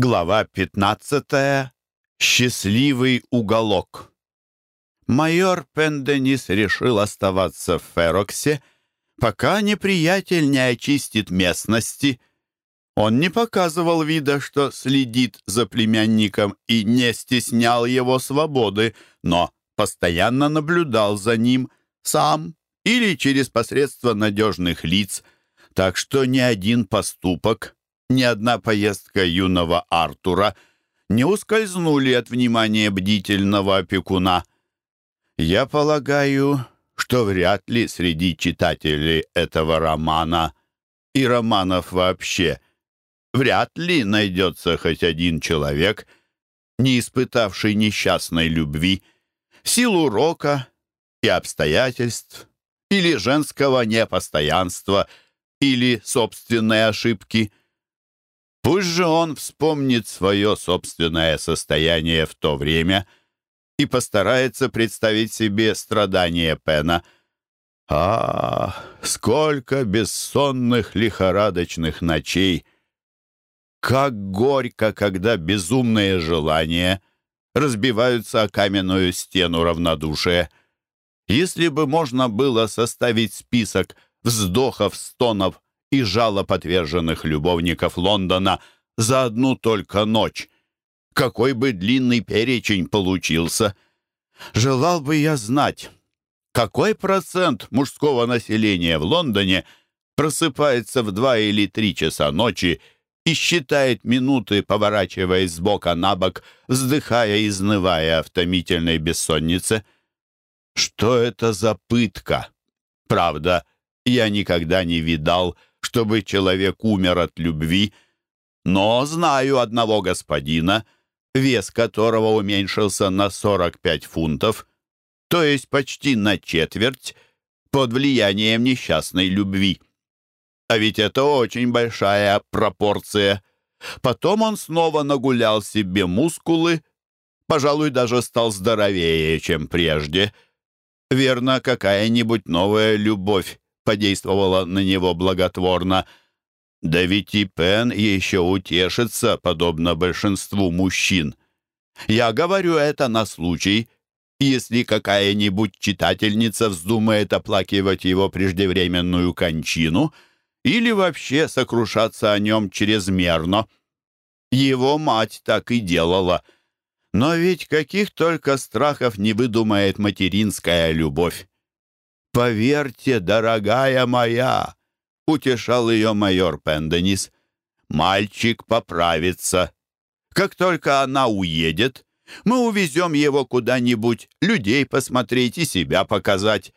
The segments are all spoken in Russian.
Глава 15. Счастливый уголок. Майор Пенденис решил оставаться в Фероксе, пока неприятель не очистит местности. Он не показывал вида, что следит за племянником и не стеснял его свободы, но постоянно наблюдал за ним сам или через посредство надежных лиц, так что ни один поступок — ни одна поездка юного Артура не ускользнули от внимания бдительного опекуна. Я полагаю, что вряд ли среди читателей этого романа и романов вообще вряд ли найдется хоть один человек, не испытавший несчастной любви, силу рока и обстоятельств, или женского непостоянства, или собственной ошибки — Пусть же он вспомнит свое собственное состояние в то время и постарается представить себе страдания Пена. А, сколько бессонных лихорадочных ночей! Как горько, когда безумные желания разбиваются о каменную стену равнодушия. Если бы можно было составить список вздохов, стонов, и жалоб отверженных любовников Лондона за одну только ночь. Какой бы длинный перечень получился. Желал бы я знать, какой процент мужского населения в Лондоне просыпается в два или три часа ночи и считает минуты, поворачиваясь с бока на бок, вздыхая и изнывая в томительной бессоннице. Что это за пытка? Правда, я никогда не видал, чтобы человек умер от любви, но знаю одного господина, вес которого уменьшился на 45 фунтов, то есть почти на четверть, под влиянием несчастной любви. А ведь это очень большая пропорция. Потом он снова нагулял себе мускулы, пожалуй, даже стал здоровее, чем прежде. Верно, какая-нибудь новая любовь подействовала на него благотворно. Да ведь и Пен еще утешится, подобно большинству мужчин. Я говорю это на случай, если какая-нибудь читательница вздумает оплакивать его преждевременную кончину или вообще сокрушаться о нем чрезмерно. Его мать так и делала. Но ведь каких только страхов не выдумает материнская любовь. «Поверьте, дорогая моя!» — утешал ее майор Пенденис. «Мальчик поправится. Как только она уедет, мы увезем его куда-нибудь, людей посмотреть и себя показать.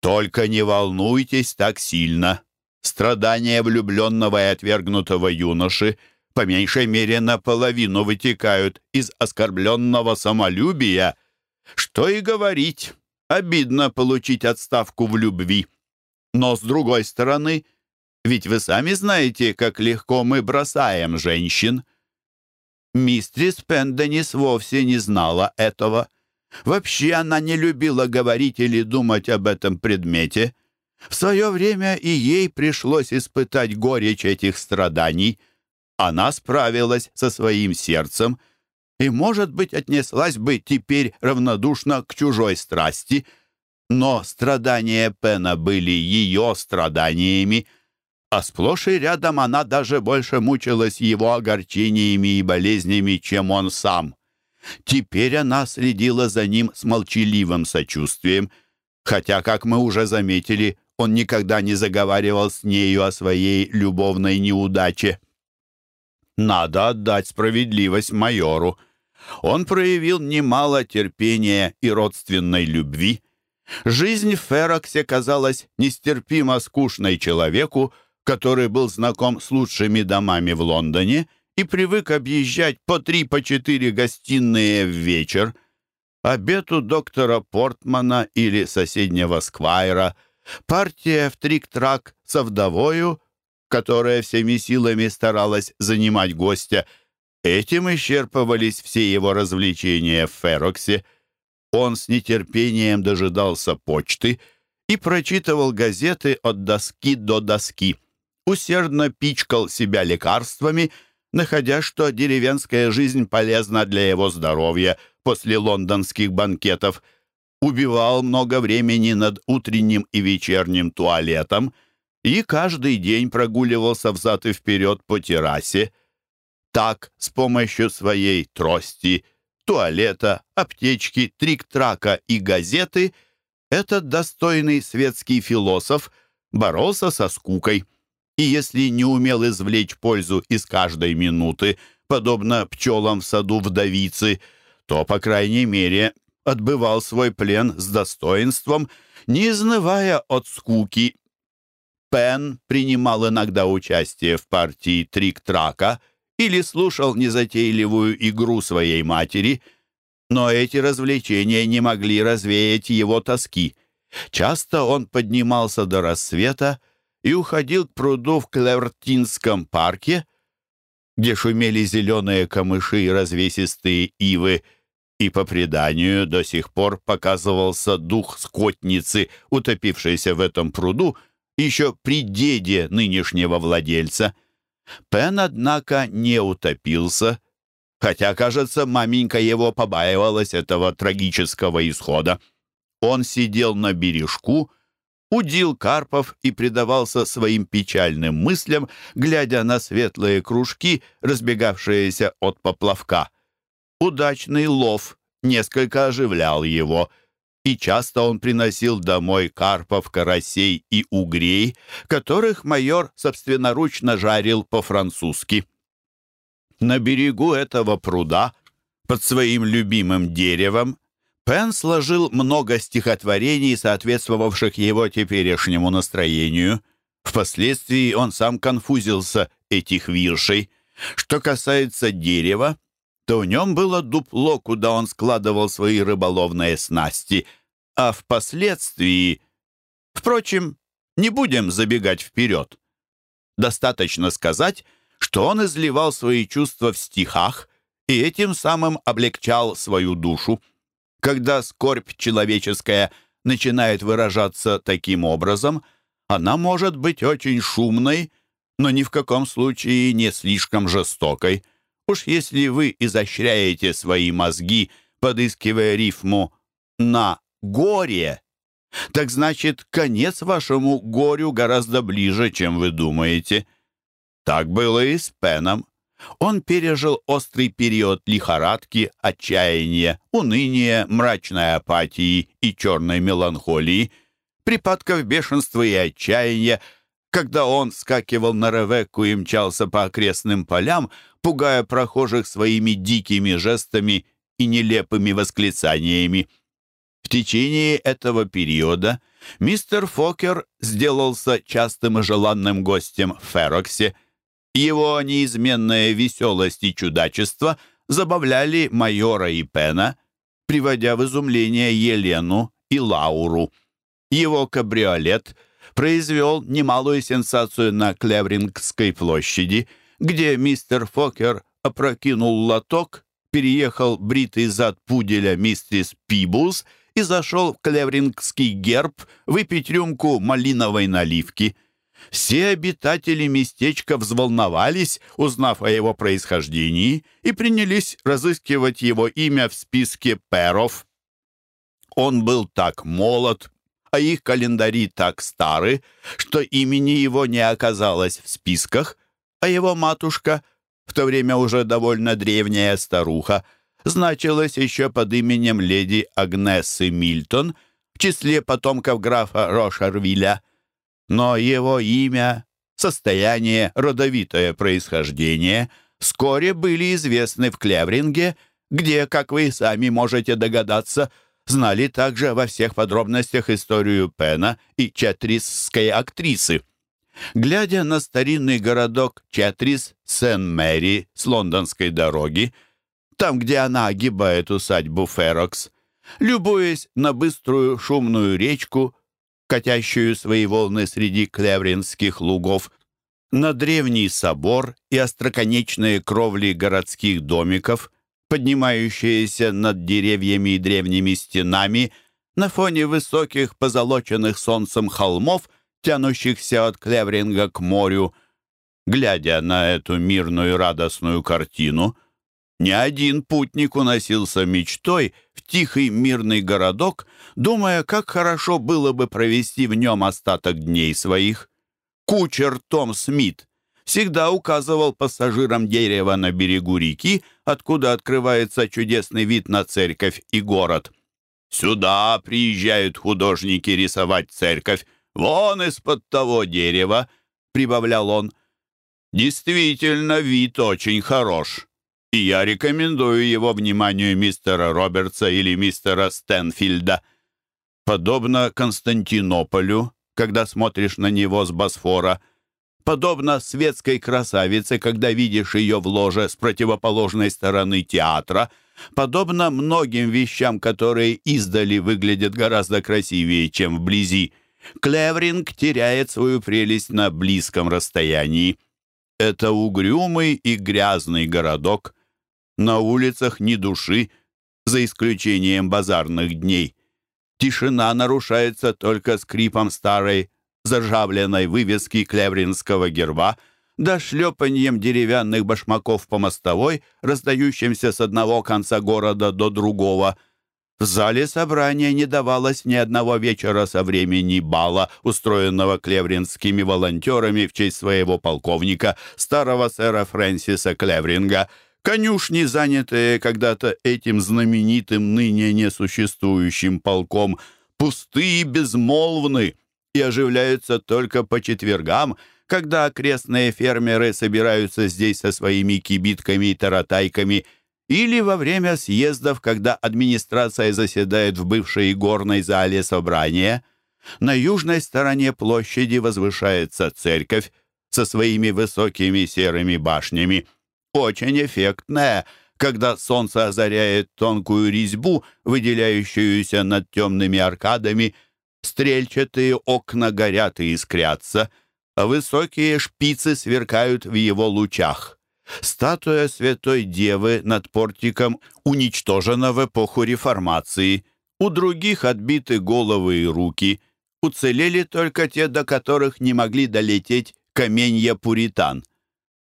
Только не волнуйтесь так сильно. Страдания влюбленного и отвергнутого юноши по меньшей мере наполовину вытекают из оскорбленного самолюбия. Что и говорить, Обидно получить отставку в любви. Но, с другой стороны, ведь вы сами знаете, как легко мы бросаем женщин. Мистрис Пенденис вовсе не знала этого. Вообще она не любила говорить или думать об этом предмете. В свое время и ей пришлось испытать горечь этих страданий. Она справилась со своим сердцем и, может быть, отнеслась бы теперь равнодушно к чужой страсти, но страдания Пена были ее страданиями, а сплошь и рядом она даже больше мучилась его огорчениями и болезнями, чем он сам. Теперь она следила за ним с молчаливым сочувствием, хотя, как мы уже заметили, он никогда не заговаривал с нею о своей любовной неудаче. Надо отдать справедливость майору — он проявил немало терпения и родственной любви. Жизнь в Фероксе казалась нестерпимо скучной человеку, который был знаком с лучшими домами в Лондоне и привык объезжать по три, по четыре гостиные в вечер. Обед у доктора Портмана или соседнего Сквайра, партия в трик-трак со вдовою, которая всеми силами старалась занимать гостя — Этим исчерпывались все его развлечения в Фероксе. Он с нетерпением дожидался почты и прочитывал газеты от доски до доски. Усердно пичкал себя лекарствами, находя, что деревенская жизнь полезна для его здоровья после лондонских банкетов, убивал много времени над утренним и вечерним туалетом и каждый день прогуливался взад и вперед по террасе. Так, с помощью своей трости, туалета, аптечки, трик-трака и газеты, этот достойный светский философ боролся со скукой – и если не умел извлечь пользу из каждой минуты, подобно пчелам в саду вдовицы, то, по крайней мере, отбывал свой плен с достоинством, не изнывая от скуки. Пен принимал иногда участие в партии трик-трака или слушал незатейливую игру своей матери, но эти развлечения не могли развеять его тоски. Часто он поднимался до рассвета, и уходил к пруду в Клевертинском парке, где шумели зеленые камыши и развесистые ивы, и по преданию до сих пор показывался дух скотницы, утопившейся в этом пруду еще при деде нынешнего владельца. Пен, однако, не утопился, хотя, кажется, маменька его побаивалась этого трагического исхода. Он сидел на бережку, удил Карпов и предавался своим печальным мыслям, глядя на светлые кружки, разбегавшиеся от поплавка. Удачный лов несколько оживлял его, и часто он приносил домой карпов, карасей и угрей, которых майор собственноручно жарил по-французски. На берегу этого пруда, под своим любимым деревом, Пен сложил много стихотворений, соответствовавших его теперешнему настроению. Впоследствии он сам конфузился этих виршей. Что касается дерева, то в нем было дупло, куда он складывал свои рыболовные снасти, а впоследствии... Впрочем, не будем забегать вперед. Достаточно сказать, что он изливал свои чувства в стихах и этим самым облегчал свою душу. Когда скорбь человеческая начинает выражаться таким образом, она может быть очень шумной, но ни в каком случае не слишком жестокой. Уж если вы изощряете свои мозги, подыскивая рифму на «горе», так значит, конец вашему горю гораздо ближе, чем вы думаете. Так было и с Пеном. Он пережил острый период лихорадки, отчаяния, уныния, мрачной апатии и черной меланхолии, припадков бешенства и отчаяния, когда он скакивал на Ревекку и мчался по окрестным полям, пугая прохожих своими дикими жестами и нелепыми восклицаниями. В течение этого периода мистер Фокер сделался частым и желанным гостем в Фероксе – его неизменная веселость и чудачество забавляли майора и Пена, приводя в изумление Елену и Лауру. Его кабриолет произвел немалую сенсацию на Клеврингской площади, где мистер Фокер опрокинул лоток, переехал бритый зад пуделя мистерис Пибус и зашел в Клеврингский герб выпить рюмку малиновой наливки — все обитатели местечка взволновались, узнав о его происхождении, и принялись разыскивать его имя в списке перов. Он был так молод, а их календари так стары, что имени его не оказалось в списках, а его матушка, в то время уже довольно древняя старуха, значилась еще под именем леди Агнессы Мильтон в числе потомков графа Рошарвиля – но его имя, состояние, родовитое происхождение вскоре были известны в Клевринге, где, как вы сами можете догадаться, знали также во всех подробностях историю Пена и четрисской актрисы. Глядя на старинный городок Четрис, Сен-Мэри с лондонской дороги, там, где она огибает усадьбу Ферокс, любуясь на быструю шумную речку, катящую свои волны среди клевринских лугов, на древний собор и остроконечные кровли городских домиков, поднимающиеся над деревьями и древними стенами на фоне высоких позолоченных солнцем холмов, тянущихся от Клевринга к морю, Глядя на эту мирную радостную картину, ни один путник уносился мечтой в тихий мирный городок, думая, как хорошо было бы провести в нем остаток дней своих. Кучер Том Смит всегда указывал пассажирам дерева на берегу реки, откуда открывается чудесный вид на церковь и город. «Сюда приезжают художники рисовать церковь, вон из-под того дерева», — прибавлял он. «Действительно, вид очень хорош, и я рекомендую его вниманию мистера Робертса или мистера Стэнфилда. Подобно Константинополю, когда смотришь на него с Босфора, подобно светской красавице, когда видишь ее в ложе с противоположной стороны театра, подобно многим вещам, которые издали выглядят гораздо красивее, чем вблизи. Клевринг теряет свою прелесть на близком расстоянии. Это угрюмый и грязный городок. На улицах ни души, за исключением базарных дней. Тишина нарушается только скрипом старой заржавленной вывески клевринского герба да шлепаньем деревянных башмаков по мостовой, раздающимся с одного конца города до другого. В зале собрания не давалось ни одного вечера со времени бала, устроенного клевринскими волонтерами в честь своего полковника, старого сэра Фрэнсиса Клевринга — Конюшни, занятые когда-то этим знаменитым ныне несуществующим полком, пусты и безмолвны и оживляются только по четвергам, когда окрестные фермеры собираются здесь со своими кибитками и таратайками, или во время съездов, когда администрация заседает в бывшей горной зале собрания. На южной стороне площади возвышается церковь со своими высокими серыми башнями — очень эффектная, когда солнце озаряет тонкую резьбу, выделяющуюся над темными аркадами, стрельчатые окна горят и искрятся, а высокие шпицы сверкают в его лучах. Статуя Святой Девы над портиком уничтожена в эпоху Реформации. У других отбиты головы и руки. Уцелели только те, до которых не могли долететь каменья пуритан.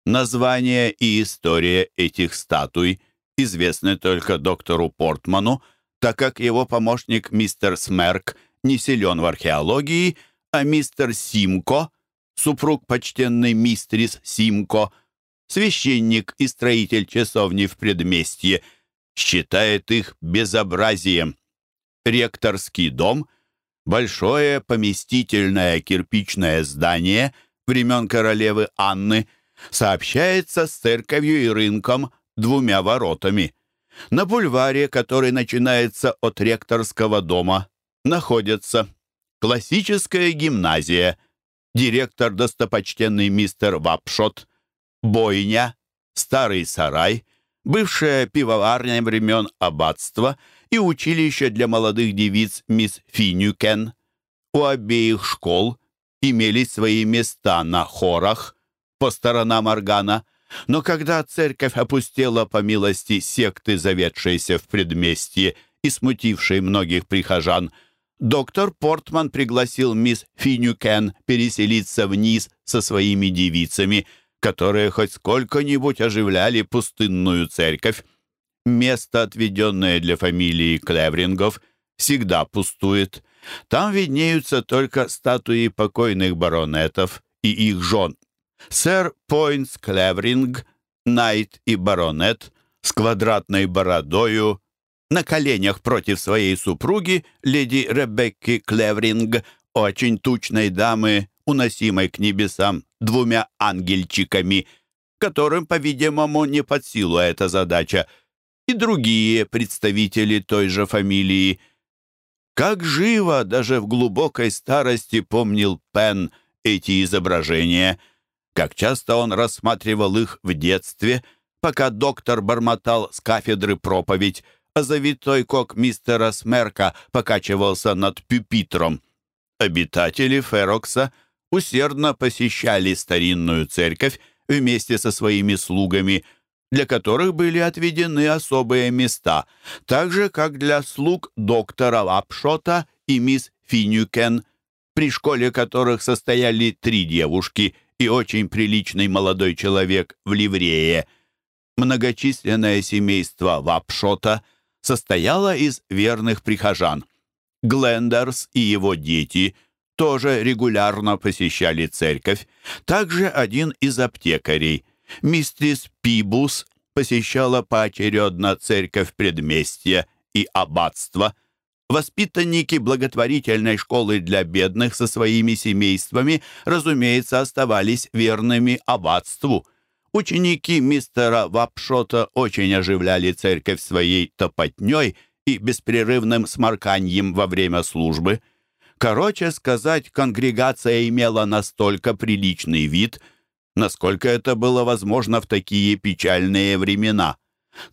Название и история этих статуй известны только доктору Портману, так как его помощник мистер Смерк не силен в археологии, а мистер Симко, супруг почтенный мистрис Симко, священник и строитель часовни в предместье, считает их безобразием. Ректорский дом — большое поместительное кирпичное здание времен королевы Анны — сообщается с церковью и рынком двумя воротами. На бульваре, который начинается от ректорского дома, находятся. Классическая гимназия, директор достопочтенный мистер Вапшот, бойня, старый сарай, бывшая пивоварня времен аббатства и училище для молодых девиц мисс Финюкен. У обеих школ имелись свои места на хорах – по сторонам органа, но когда церковь опустела по милости секты, заведшейся в предместье и смутившей многих прихожан, доктор Портман пригласил мисс Финюкен переселиться вниз со своими девицами, которые хоть сколько-нибудь оживляли пустынную церковь. Место, отведенное для фамилии Клеврингов, всегда пустует. Там виднеются только статуи покойных баронетов и их жен. Сэр Пойнтс Клевринг, Найт и Баронет с квадратной бородою, на коленях против своей супруги, леди Ребекки Клевринг, очень тучной дамы, уносимой к небесам двумя ангельчиками, которым, по-видимому, не под силу эта задача, и другие представители той же фамилии. Как живо даже в глубокой старости помнил Пен эти изображения — как часто он рассматривал их в детстве, пока доктор бормотал с кафедры проповедь, а завитой кок мистера Смерка покачивался над пюпитром. Обитатели Ферокса усердно посещали старинную церковь вместе со своими слугами, для которых были отведены особые места, так же, как для слуг доктора Лапшота и мисс Финюкен, при школе которых состояли три девушки и очень приличный молодой человек в ливрее. Многочисленное семейство Вапшота состояло из верных прихожан. Глендерс и его дети тоже регулярно посещали церковь. Также один из аптекарей, мистерис Пибус, посещала поочередно церковь предместья и аббатство. Воспитанники благотворительной школы для бедных со своими семействами, разумеется, оставались верными аббатству. Ученики мистера Вапшота очень оживляли церковь своей топотней и беспрерывным сморканьем во время службы. Короче сказать, конгрегация имела настолько приличный вид, насколько это было возможно в такие печальные времена.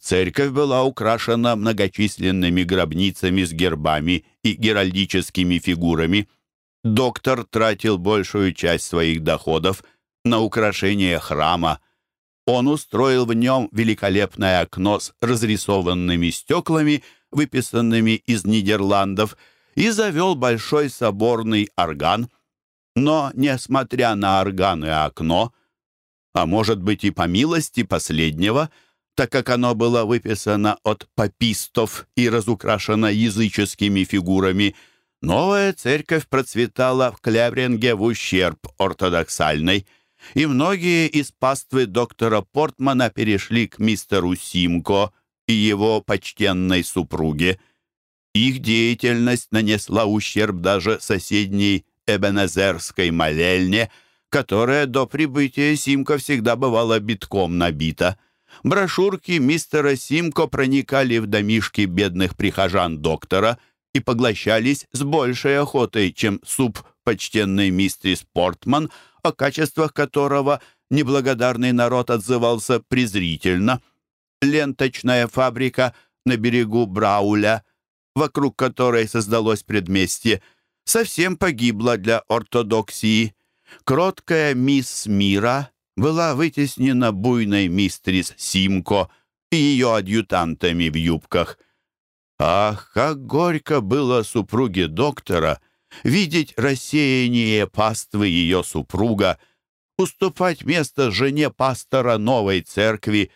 Церковь была украшена многочисленными гробницами с гербами и геральдическими фигурами. Доктор тратил большую часть своих доходов на украшение храма. Он устроил в нем великолепное окно с разрисованными стеклами, выписанными из Нидерландов, и завел большой соборный орган. Но, несмотря на орган и окно, а может быть и по милости последнего – так как оно было выписано от папистов и разукрашено языческими фигурами, новая церковь процветала в Клевринге в ущерб ортодоксальной, и многие из паствы доктора Портмана перешли к мистеру Симко и его почтенной супруге. Их деятельность нанесла ущерб даже соседней Эбенезерской молельне, которая до прибытия Симко всегда бывала битком набита – Брошюрки мистера Симко проникали в домишки бедных прихожан доктора и поглощались с большей охотой, чем суп почтенной мистерис Портман, о качествах которого неблагодарный народ отзывался презрительно. Ленточная фабрика на берегу Брауля, вокруг которой создалось предместье, совсем погибла для ортодоксии. Кроткая мисс Мира была вытеснена буйной мистрис Симко и ее адъютантами в юбках. Ах, как горько было супруге доктора видеть рассеяние паствы ее супруга, уступать место жене пастора новой церкви,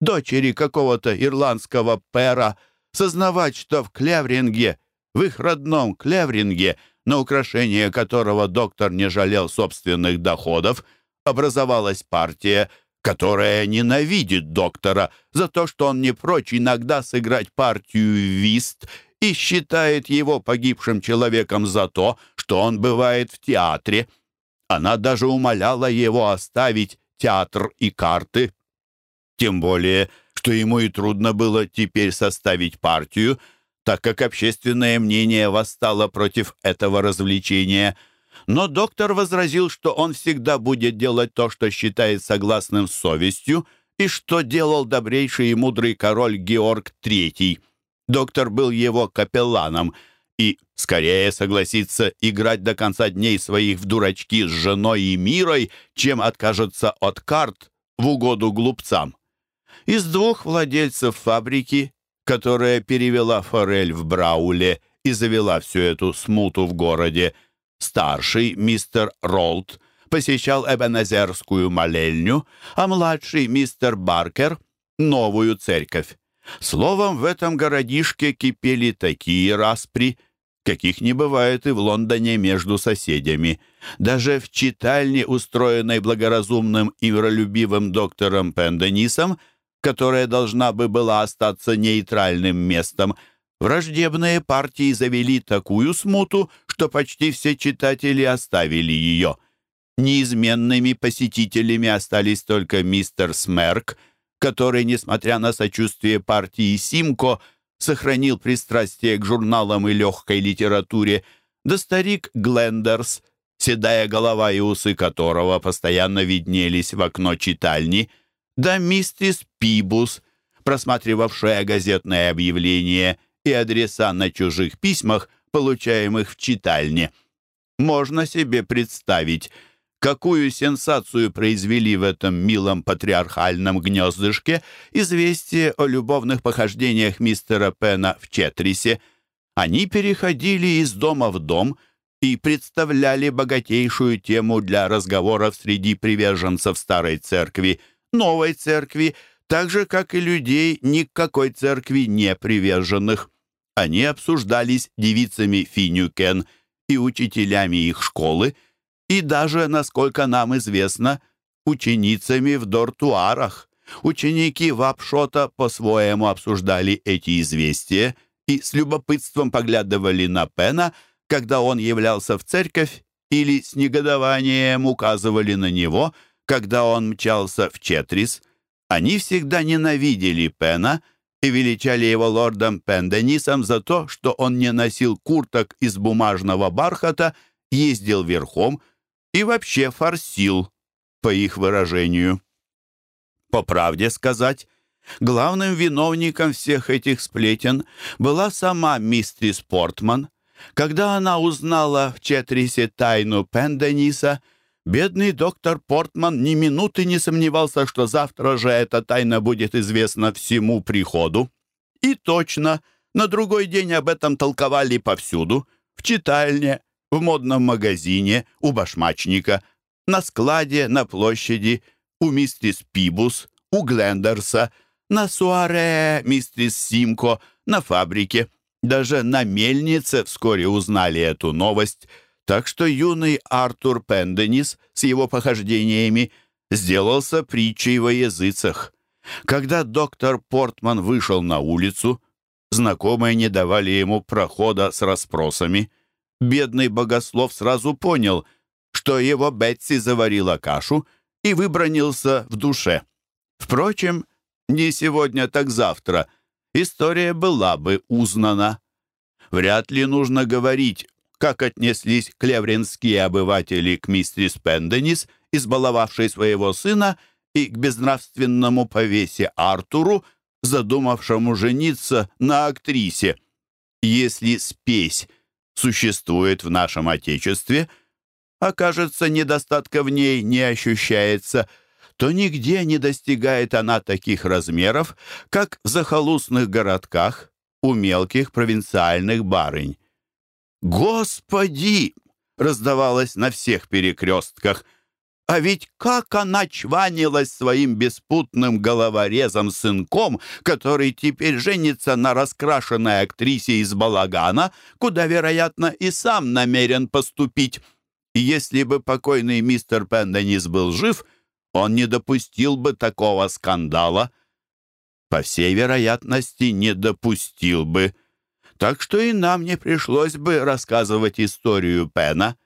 дочери какого-то ирландского пера, сознавать, что в Клевринге, в их родном Клевринге, на украшение которого доктор не жалел собственных доходов, образовалась партия, которая ненавидит доктора за то, что он не прочь иногда сыграть партию в вист и считает его погибшим человеком за то, что он бывает в театре. Она даже умоляла его оставить театр и карты. Тем более, что ему и трудно было теперь составить партию, так как общественное мнение восстало против этого развлечения – но доктор возразил, что он всегда будет делать то, что считает согласным с совестью, и что делал добрейший и мудрый король Георг III. Доктор был его капелланом и скорее согласится играть до конца дней своих в дурачки с женой и мирой, чем откажется от карт в угоду глупцам. Из двух владельцев фабрики, которая перевела форель в Брауле и завела всю эту смуту в городе, Старший, мистер Ролд, посещал Эбенезерскую молельню, а младший, мистер Баркер, новую церковь. Словом, в этом городишке кипели такие распри, каких не бывает и в Лондоне между соседями. Даже в читальне, устроенной благоразумным и миролюбивым доктором Пенденисом, которая должна бы была остаться нейтральным местом, Враждебные партии завели такую смуту, что почти все читатели оставили ее. Неизменными посетителями остались только мистер Смерк, который, несмотря на сочувствие партии Симко, сохранил пристрастие к журналам и легкой литературе, да старик Глендерс, седая голова и усы которого постоянно виднелись в окно читальни, да миссис Пибус, просматривавшая газетное объявление и адреса на чужих письмах, получаемых в читальне. Можно себе представить, какую сенсацию произвели в этом милом патриархальном гнездышке известие о любовных похождениях мистера Пена в Четрисе. Они переходили из дома в дом и представляли богатейшую тему для разговоров среди приверженцев старой церкви, новой церкви, так же, как и людей ни к какой церкви не приверженных. Они обсуждались девицами Финюкен и учителями их школы, и даже, насколько нам известно, ученицами в дортуарах. Ученики Вапшота по-своему обсуждали эти известия и с любопытством поглядывали на Пена, когда он являлся в церковь, или с негодованием указывали на него, когда он мчался в Четрис. Они всегда ненавидели Пена и величали его лордом Пенденисом за то, что он не носил курток из бумажного бархата, ездил верхом и вообще форсил, по их выражению. По правде сказать, главным виновником всех этих сплетен была сама мистрис Портман. Когда она узнала в Четрисе тайну Пендениса, бедный доктор Портман ни минуты не сомневался, что завтра же эта тайна будет известна всему приходу. И точно, на другой день об этом толковали повсюду, в читальне, в модном магазине, у башмачника, на складе, на площади — у мистерс Пибус, у Глендерса, на суаре мистерс Симко, на фабрике. Даже на мельнице вскоре узнали эту новость, так что юный Артур Пенденис с его похождениями сделался притчей во языцах. Когда доктор Портман вышел на улицу, знакомые не давали ему прохода с расспросами. Бедный богослов сразу понял, что его Бетси заварила кашу — и выбронился в душе. Впрочем, не сегодня, так завтра история была бы узнана. Вряд ли нужно говорить, как отнеслись клевринские обыватели к мистерис Пенденис, избаловавшей своего сына, и к безнравственному повесе Артуру, задумавшему жениться на актрисе. Если спесь существует в нашем Отечестве – а кажется, недостатка в ней не ощущается, то нигде не достигает она таких размеров, как в захолустных городках у мелких провинциальных барынь. «Господи!» — раздавалось на всех перекрестках. А ведь как она чванилась своим беспутным головорезом-сынком, который теперь женится на раскрашенной актрисе из балагана, куда, вероятно, и сам намерен поступить. Если бы покойный мистер Пенденис был жив, он не допустил бы такого скандала. По всей вероятности, не допустил бы. Так что и нам не пришлось бы рассказывать историю Пена.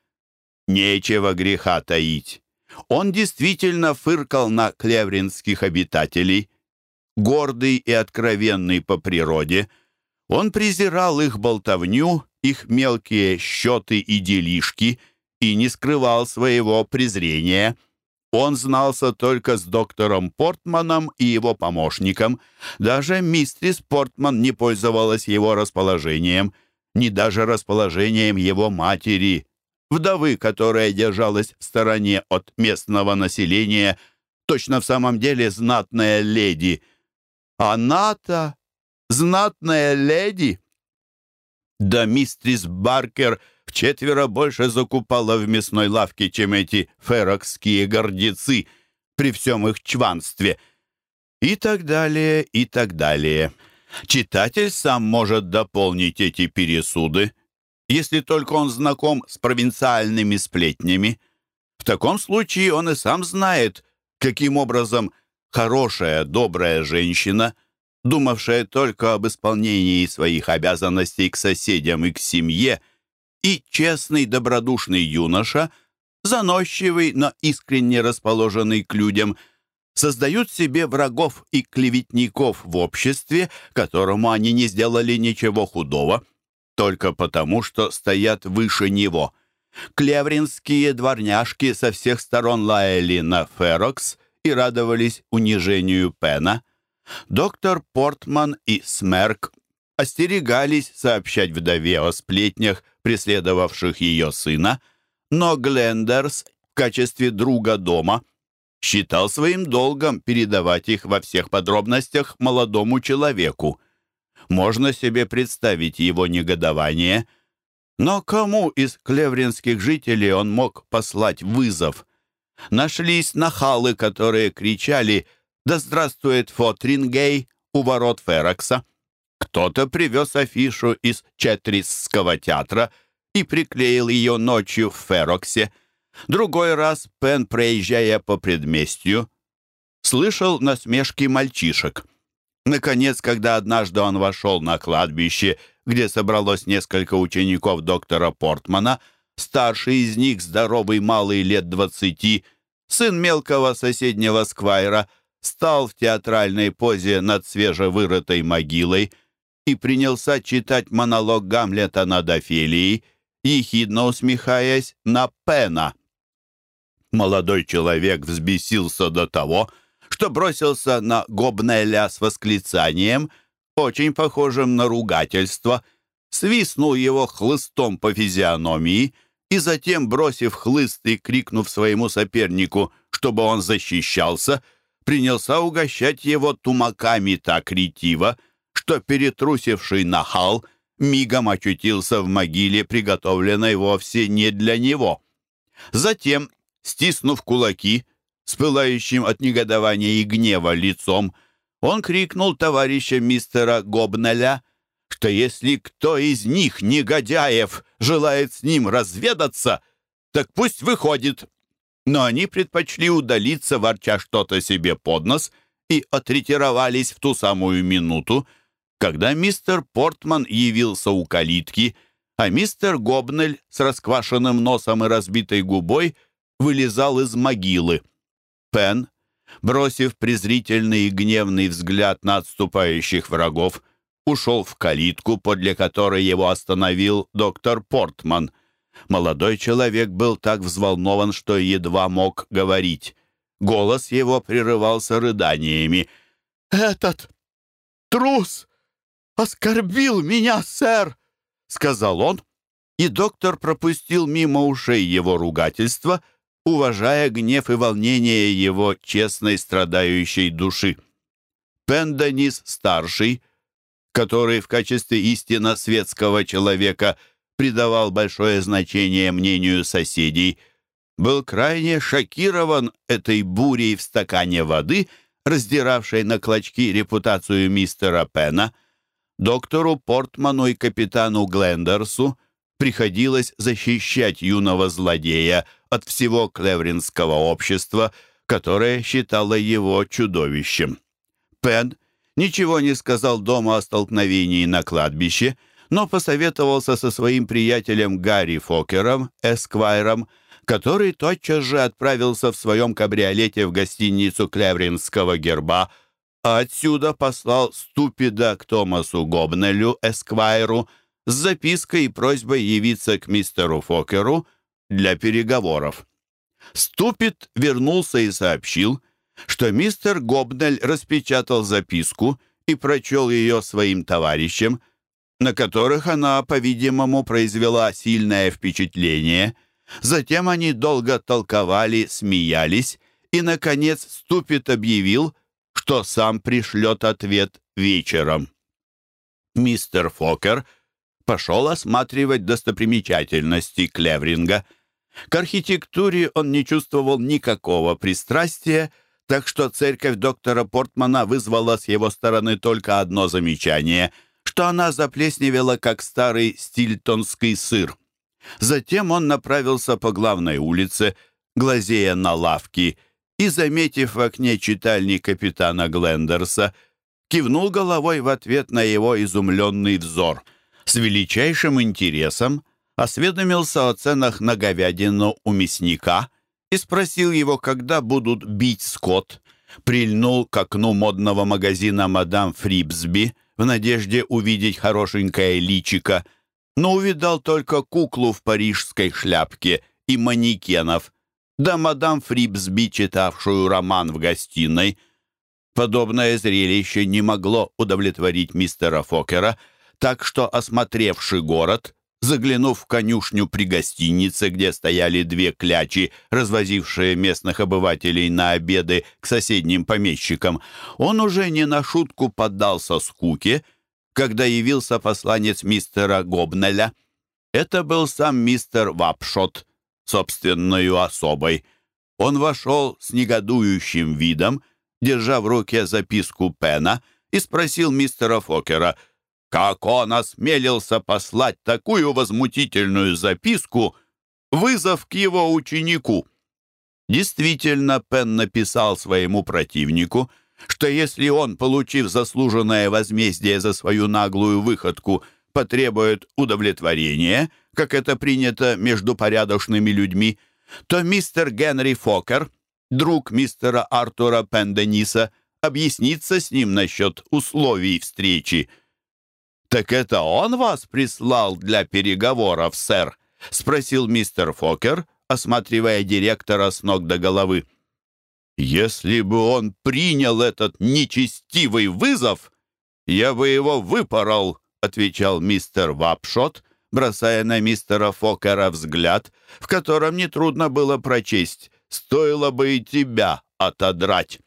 Нечего греха таить. Он действительно фыркал на клевринских обитателей. Гордый и откровенный по природе, он презирал их болтовню, их мелкие счеты и делишки — и не скрывал своего презрения. Он знался только с доктором Портманом и его помощником. Даже мистерис Портман не пользовалась его расположением, ни даже расположением его матери, вдовы, которая держалась в стороне от местного населения, точно в самом деле знатная леди. Она-то знатная леди. Да мистерис Баркер — вчетверо больше закупала в мясной лавке, чем эти ферокские гордецы при всем их чванстве. И так далее, и так далее. Читатель сам может дополнить эти пересуды, если только он знаком с провинциальными сплетнями. В таком случае он и сам знает, каким образом хорошая, добрая женщина, думавшая только об исполнении своих обязанностей к соседям и к семье, и честный добродушный юноша, заносчивый, но искренне расположенный к людям, создают себе врагов и клеветников в обществе, которому они не сделали ничего худого, только потому, что стоят выше него. Клевринские дворняжки со всех сторон лаяли на Ферокс и радовались унижению Пена. Доктор Портман и Смерк остерегались сообщать вдове о сплетнях, преследовавших ее сына, но Глендерс в качестве друга дома считал своим долгом передавать их во всех подробностях молодому человеку. Можно себе представить его негодование, Но кому из клевринских жителей он мог послать вызов? Нашлись нахалы, которые кричали «Да здравствует Фотрингей!» у ворот Ферокса. Кто-то привез афишу из Четрисского театра и приклеил ее ночью в Фероксе. Другой раз Пен, проезжая по предместью, слышал насмешки мальчишек. Наконец, когда однажды он вошел на кладбище, где собралось несколько учеников доктора Портмана, старший из них, здоровый малый лет двадцати, сын мелкого соседнего сквайра, стал в театральной позе над свежевырытой могилой и принялся читать монолог Гамлета над Офелией, ехидно усмехаясь на Пена. Молодой человек взбесился до того, что бросился на Гобнеля с восклицанием, очень похожим на ругательство, свистнул его хлыстом по физиономии и затем, бросив хлыст и крикнув своему сопернику, чтобы он защищался, принялся угощать его тумаками так ретиво, что перетрусивший нахал мигом очутился в могиле, приготовленной вовсе не для него. Затем, стиснув кулаки, с пылающим от негодования и гнева лицом, он крикнул товарища мистера Гобнеля, что если кто из них, негодяев, желает с ним разведаться, так пусть выходит. Но они предпочли удалиться, ворча что-то себе под нос, и отретировались в ту самую минуту, когда мистер Портман явился у калитки, а мистер Гобнель с расквашенным носом и разбитой губой вылезал из могилы. Пен, бросив презрительный и гневный взгляд на отступающих врагов, ушел в калитку, подле которой его остановил доктор Портман. Молодой человек был так взволнован, что едва мог говорить. Голос его прерывался рыданиями. «Этот трус оскорбил меня, сэр!» — сказал он, и доктор пропустил мимо ушей его ругательства — уважая гнев и волнение его честной страдающей души. Пенденис-старший, который в качестве истинно светского человека придавал большое значение мнению соседей, был крайне шокирован этой бурей в стакане воды, раздиравшей на клочки репутацию мистера Пена. Доктору Портману и капитану Глендерсу приходилось защищать юного злодея от всего клевринского общества, которое считало его чудовищем. Пен ничего не сказал дома о столкновении на кладбище, но посоветовался со своим приятелем Гарри Фокером, эсквайром, который тотчас же отправился в своем кабриолете в гостиницу Клевринского герба, а отсюда послал Ступида к Томасу Гобнелю, эсквайру, с запиской и просьбой явиться к мистеру Фокеру для переговоров. Ступит вернулся и сообщил, что мистер Гобнель распечатал записку и прочел ее своим товарищам, на которых она, по-видимому, произвела сильное впечатление. Затем они долго толковали, смеялись, и, наконец, Ступит объявил, что сам пришлет ответ вечером. Мистер Фокер пошел осматривать достопримечательности Клевринга — к архитектуре он не чувствовал никакого пристрастия, так что церковь доктора Портмана вызвала с его стороны только одно замечание, что она заплесневела, как старый стильтонский сыр. Затем он направился по главной улице, глазея на лавки, и, заметив в окне читальни капитана Глендерса, кивнул головой в ответ на его изумленный взор. С величайшим интересом осведомился о ценах на говядину у мясника и спросил его, когда будут бить скот. Прильнул к окну модного магазина «Мадам Фрибсби» в надежде увидеть хорошенькое личико, но увидал только куклу в парижской шляпке и манекенов, да мадам Фрибсби, читавшую роман в гостиной. Подобное зрелище не могло удовлетворить мистера Фокера, так что, осмотревший город, Заглянув в конюшню при гостинице, где стояли две клячи, развозившие местных обывателей на обеды к соседним помещикам, он уже не на шутку поддался скуке, когда явился посланец мистера Гобнеля. Это был сам мистер Вапшот, собственною особой. Он вошел с негодующим видом, держа в руке записку Пена, и спросил мистера Фокера, как он осмелился послать такую возмутительную записку, вызов к его ученику. Действительно, Пен написал своему противнику, что если он, получив заслуженное возмездие за свою наглую выходку, потребует удовлетворения, как это принято между порядочными людьми, то мистер Генри Фокер, друг мистера Артура Пендениса, объяснится с ним насчет условий встречи. «Так это он вас прислал для переговоров, сэр?» — спросил мистер Фокер, осматривая директора с ног до головы. «Если бы он принял этот нечестивый вызов, я бы его выпорол», — отвечал мистер Вапшот, бросая на мистера Фокера взгляд, в котором нетрудно было прочесть «Стоило бы и тебя отодрать».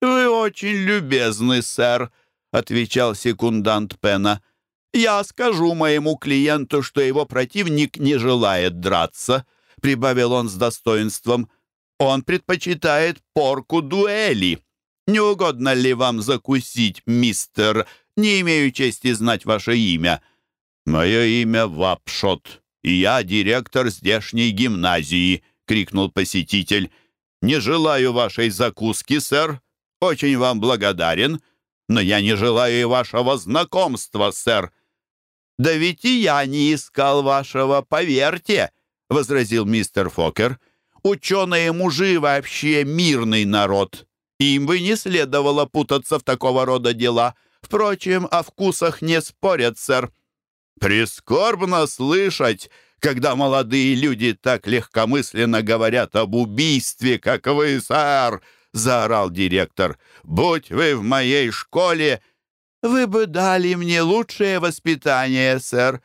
«Вы очень любезны, сэр», — отвечал секундант Пена. «Я скажу моему клиенту, что его противник не желает драться», — прибавил он с достоинством. «Он предпочитает порку дуэли. Не угодно ли вам закусить, мистер? Не имею чести знать ваше имя». «Мое имя Вапшот, и я директор здешней гимназии», — крикнул посетитель. «Не желаю вашей закуски, сэр. Очень вам благодарен, но я не желаю и вашего знакомства, сэр». «Да ведь и я не искал вашего, поверьте», — возразил мистер Фокер. «Ученые мужи вообще мирный народ. Им бы не следовало путаться в такого рода дела. Впрочем, о вкусах не спорят, сэр». «Прискорбно слышать, когда молодые люди так легкомысленно говорят об убийстве, как вы, сэр!» — заорал директор. «Будь вы в моей школе, вы бы дали мне лучшее воспитание, сэр».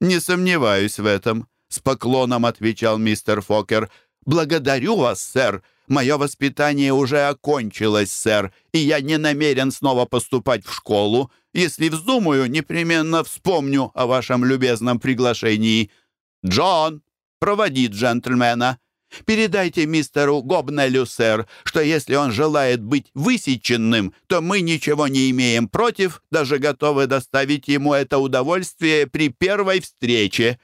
«Не сомневаюсь в этом», — с поклоном отвечал мистер Фокер. «Благодарю вас, сэр. Мое воспитание уже окончилось, сэр, и я не намерен снова поступать в школу. Если вздумаю, непременно вспомню о вашем любезном приглашении. Джон, проводи джентльмена. Передайте мистеру Гобнелю, сэр, что если он желает быть высеченным, то мы ничего не имеем против, даже готовы доставить ему это удовольствие при первой встрече».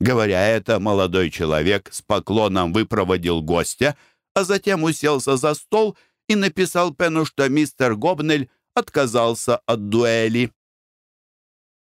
Говоря это, молодой человек с поклоном выпроводил гостя, а затем уселся за стол и написал Пену, что мистер Гобнель отказался от дуэли.